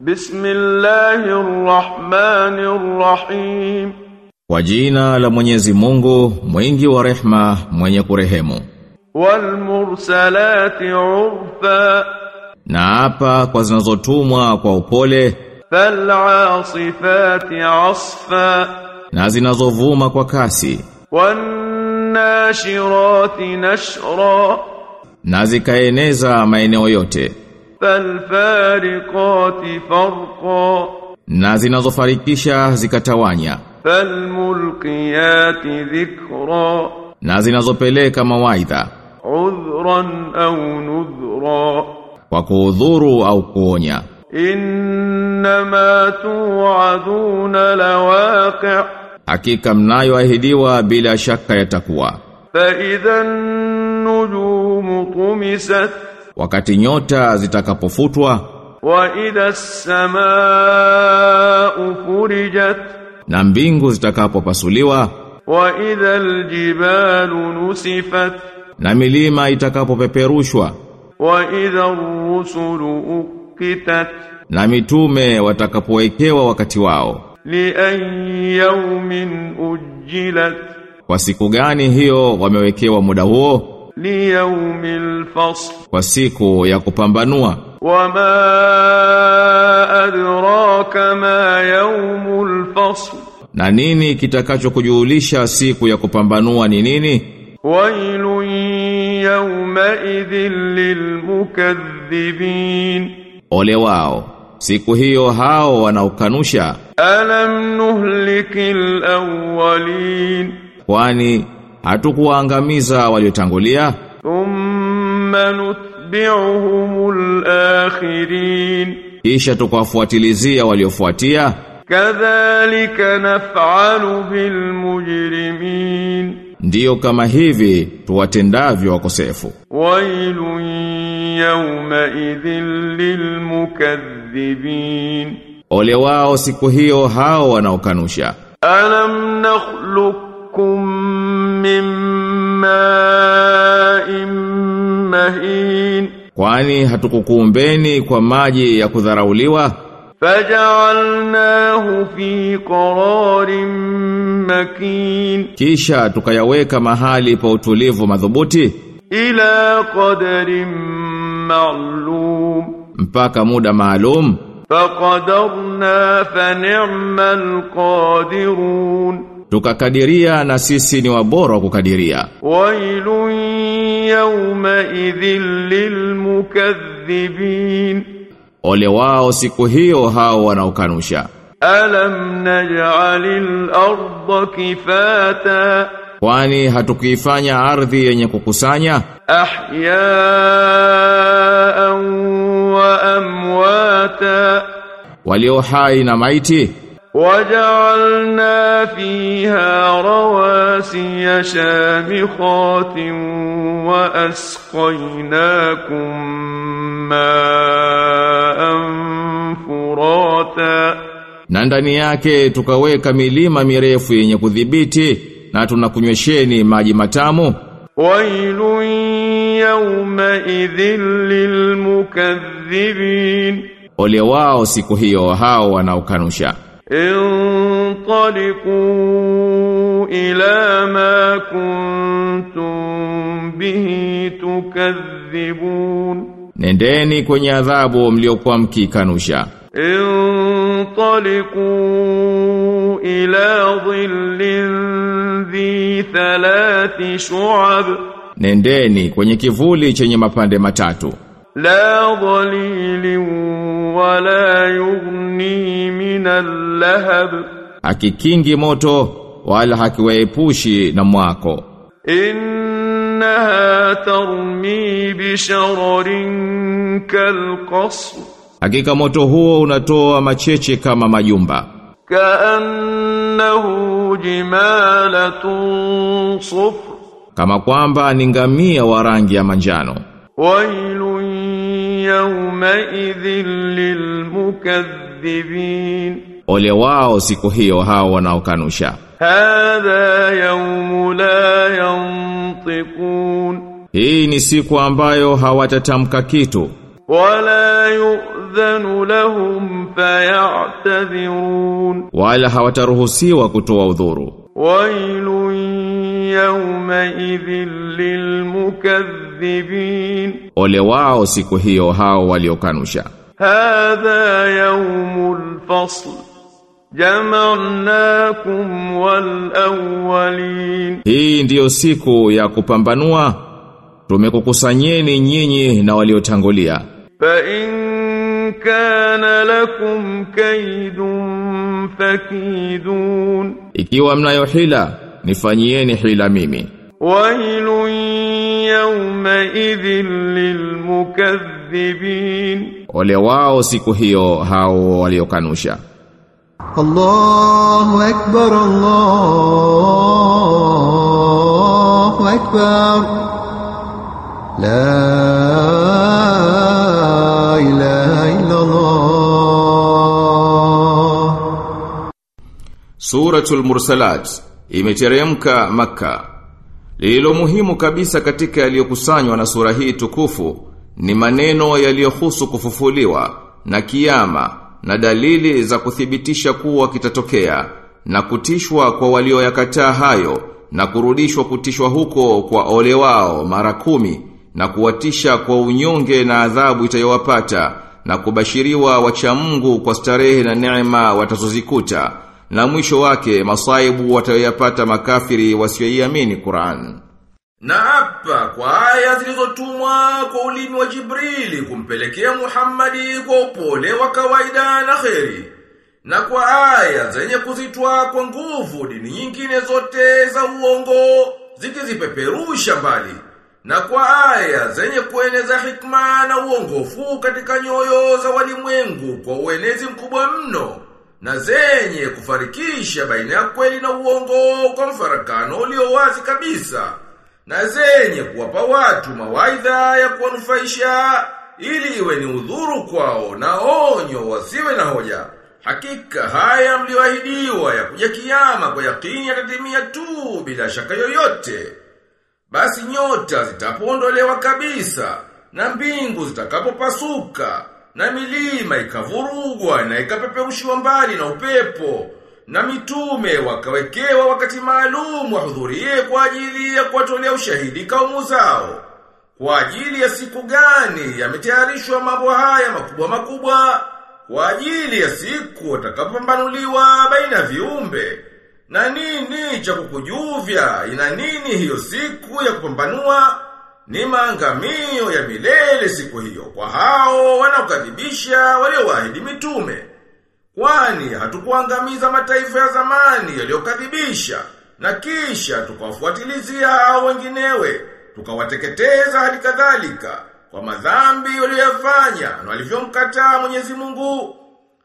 بسم الله الرحمن الرحيم Kwa jina la Mwenyezi Mungu, mwingi wa rehma, mwenye kurehemu. والمرسلات عرفا Na hapa kwa zinazotumwa kwa upole فالعاصفات عصفا na zinazovuma kwa kasi والناشرات نشرا na zikaeneza maeneo yote falfariqati farqa na zinazofarikisha zikatawanya. falmulqiyati dhikra na zinazopeleka mawaidha. udhran au nudhra kwa kuudhuru au kuonya. innama tu'aduna lawaqi' hakika mnayo ahidiwa bila shaka yatakuwa. fa idhan nujumu tumisat wakati nyota zitakapofutwa. Wa idha samaa furijat. Na mbingu zitakapopasuliwa. Wa idha aljibalu nusifat. Na milima itakapopeperushwa. Wa idha rusulu uqitat. Na mitume watakapowekewa wakati wao. Li ayyamin ujilat kwa siku gani hiyo wamewekewa muda huo? liyawmil fasl, kwa siku ya kupambanua. Wama adraka ma yawmul fasl, na nini kitakachokujulisha siku ya kupambanua ni nini? Wailun yawma idhil lilmukaththibin, ole wao siku hiyo hao wanaukanusha. Alam nuhlikil awwalin, kwani hatukuangamiza waliotangulia. Thumma nutbi'uhumul akhirin. Kisha tukawafuatilizia waliofuatia. Kadhalika naf'alu bil mujrimin. Ndiyo kama hivi tuwatendavyo wakosefu. Wailun yawma idhil lil mukaththibin. Ole wao siku hiyo hao wanaokanusha. Alam nakhluqukum Kwani hatukukuumbeni kwa maji ya kudharauliwa? Fajalnahu fi qararin makin. Kisha tukayaweka mahali pa utulivu madhubuti. Ila qadarin ma'lum. Mpaka muda maalum. Faqadarna fa ni'mal qadirun tukakadiria na sisi ni wabora wa kukadiria. Wailu yawma idhil lilmukaththibin. Ole wao siku hiyo hao wanaokanusha. Alam naj'alil arda kifata. Kwani hatukifanya ardhi yenye kukusanya? Ahyaa wa amwata. Walio hai na maiti? وجعلنا فيها رواسي شامخات وأسقيناكم ماء فراتا na ndani yake tukaweka milima mirefu yenye kudhibiti na tunakunywesheni maji matamu ويل يومئذ للمكذبين ole wao siku hiyo hao wanaokanusha انطلقوا إلى ما كنتم به تكذبون nendeni kwenye adhabu mliokuwa mkikanusha انطلقوا إلى ظل ذي ثلاث شعب nendeni kwenye kivuli chenye mapande matatu لا dhalili wala yughni min al-lahab hakikingi moto wala hakiwaepushi na mwako. innaha tarmi bi shararin kalqasr hakika moto huo unatoa macheche kama majumba kaannahu jimalatun sufr kama kwamba ni ngamia wa rangi ya manjano. ويل يومئذ للمكذبين ole wao siku hiyo hao wanaokanusha هذا يوم لا ينطقون hii ni siku ambayo hawatatamka kitu ولا يؤذن لهم فيعتذرون wala hawataruhusiwa kutoa udhuru ويل يومئذ mukadhibin Ole wao siku hiyo hao waliokanusha. Hadha yawmul fasl Jama'nakum wal awwalin. Hii ndiyo siku ya kupambanua. Tumekukusanyeni nyinyi na waliotangulia. Fa in kana lakum kaidun fakidun. Ikiwa mnayo hila nifanyieni hila mimi. ويل يومئذ للمكذبين. ولواو سيكو هيو هاو وليو كانوشا الله أكبر الله أكبر لا إله إلا الله سورة المرسلات إمتريمك مكة Lililo muhimu kabisa katika yaliyokusanywa na sura hii tukufu ni maneno yaliyohusu kufufuliwa na kiyama na dalili za kuthibitisha kuwa kitatokea na kutishwa kwa walioyakataa hayo na kurudishwa kutishwa huko kwa ole wao mara kumi na kuwatisha kwa unyonge na adhabu itayowapata na kubashiriwa wacha Mungu kwa starehe na neema watazozikuta na mwisho wake masaibu watayapata makafiri wasioiamini Qur'an. Na hapa kwa aya zilizotumwa kwa ulimi wa Jibrili kumpelekea Muhammadi kwa upole wa kawaida na kheri. Na kwa aya zenye kuzitwa kwa nguvu dini nyingine zote za uongo zikizipeperusha mbali. Na kwa aya zenye kueneza hikma na uongofu katika nyoyo za walimwengu kwa uenezi mkubwa mno na zenye kufarikisha baina ya kweli na uongo kwa mfarakano ulio wazi kabisa na zenye kuwapa watu mawaidha ya kuwanufaisha ili iwe ni udhuru kwao na onyo wasiwe na hoja. Hakika haya mliyoahidiwa ya kuja kiyama kwa yakini yatatimia tu bila shaka yoyote. Basi nyota zitapondolewa kabisa na mbingu zitakapopasuka na milima ikavurugwa na ikapeperushiwa mbali na upepo na mitume wakawekewa wakati maalum wahudhurie kwa ajili ya kuwatolea ushahidi kaumu zao. Kwa ajili ya siku gani yametayarishwa mambo haya makubwa makubwa? Kwa ajili ya siku watakapambanuliwa baina ya viumbe. Na nini cha kukujuvya? Ina nini hiyo siku ya kupambanua? Ni maangamio ya milele siku hiyo kwa hao wanaokadhibisha waliowaahidi mitume. Kwani hatukuangamiza mataifa ya zamani yaliyokadhibisha na kisha tukawafuatilizia hao wenginewe, tukawateketeza hadi kadhalika kwa madhambi waliyofanya na walivyomkataa Mwenyezi Mungu.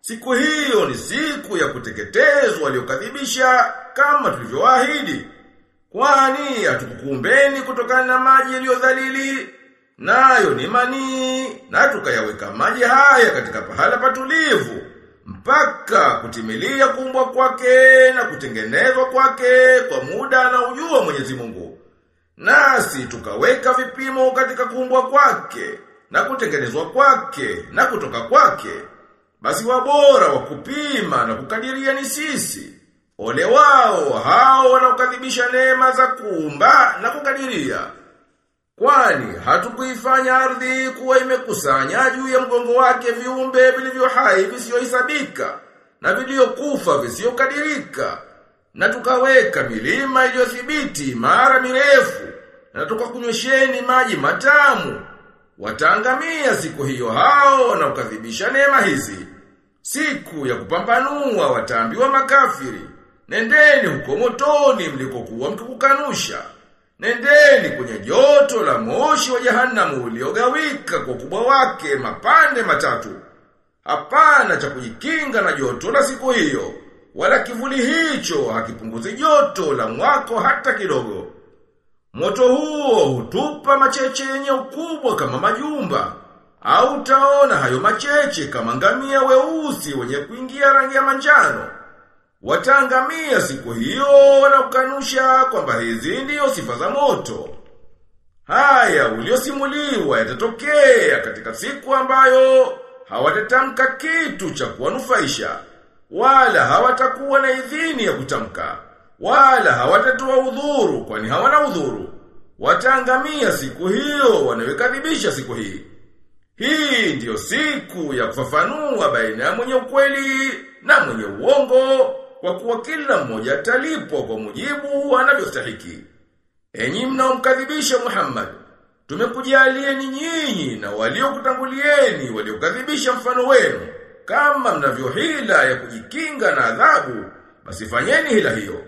Siku hiyo ni siku ya kuteketezwa waliokadhibisha kama tulivyowaahidi. Kwani hatukukumbeni kutokana na maji yaliyo dhalili nayo ni manii na tukayaweka maji haya katika pahala patulivu mpaka kutimilia kumbwa kwake na kutengenezwa kwake kwa muda na ujua Mwenyezi Mungu. Nasi tukaweka vipimo katika kumbwa kwake na kutengenezwa kwake na kutoka kwake. Basi wabora wa kupima na kukadiria ni sisi. Ole wao hao wanaokadhibisha neema za kuumba na kukadiria. Kwani hatukuifanya ardhi kuwa imekusanya juu ya mgongo wake viumbe vilivyo hai visiyohesabika na vilivyokufa visiyokadirika. na tukaweka milima iliyothibiti mara mirefu na tukakunywesheni maji matamu wataangamia siku hiyo hao wanaokadhibisha neema hizi siku ya kupambanua wataambiwa makafiri nendeni huko motoni mlikokuwa mkikukanusha Nendeni kwenye joto la moshi wa jahanamu uliogawika kwa ukubwa wake mapande matatu. Hapana cha kujikinga na joto la siku hiyo, wala kivuli hicho hakipunguzi joto la mwako hata kidogo. Moto huo hutupa macheche yenye ukubwa kama majumba, au taona hayo macheche kama ngamia weusi wenye kuingia rangi ya manjano. Wataangamia siku hiyo na kukanusha kwamba hizi ndiyo sifa za moto. Haya uliosimuliwa yatatokea katika siku ambayo hawatatamka kitu cha kuwanufaisha wala hawatakuwa na idhini ya kutamka wala hawatatoa udhuru kwani hawana udhuru. Wataangamia siku hiyo wanayokadhibisha siku hii. Hii ndiyo siku ya kufafanua baina ya mwenye ukweli na mwenye uongo kwa kuwa kila mmoja atalipwa kwa mujibu anavyostahiki Enyi mnaomkadhibisha Muhammad, tumekujalieni nyinyi na waliokutangulieni waliokadhibisha mfano wenu, kama mnavyo hila ya kujikinga na adhabu, basi fanyeni hila hiyo.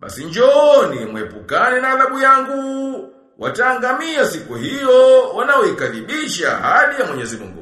Basi njooni mwepukane na adhabu yangu, wataangamia siku hiyo wanaoikadhibisha hali ya Mwenyezi Mungu.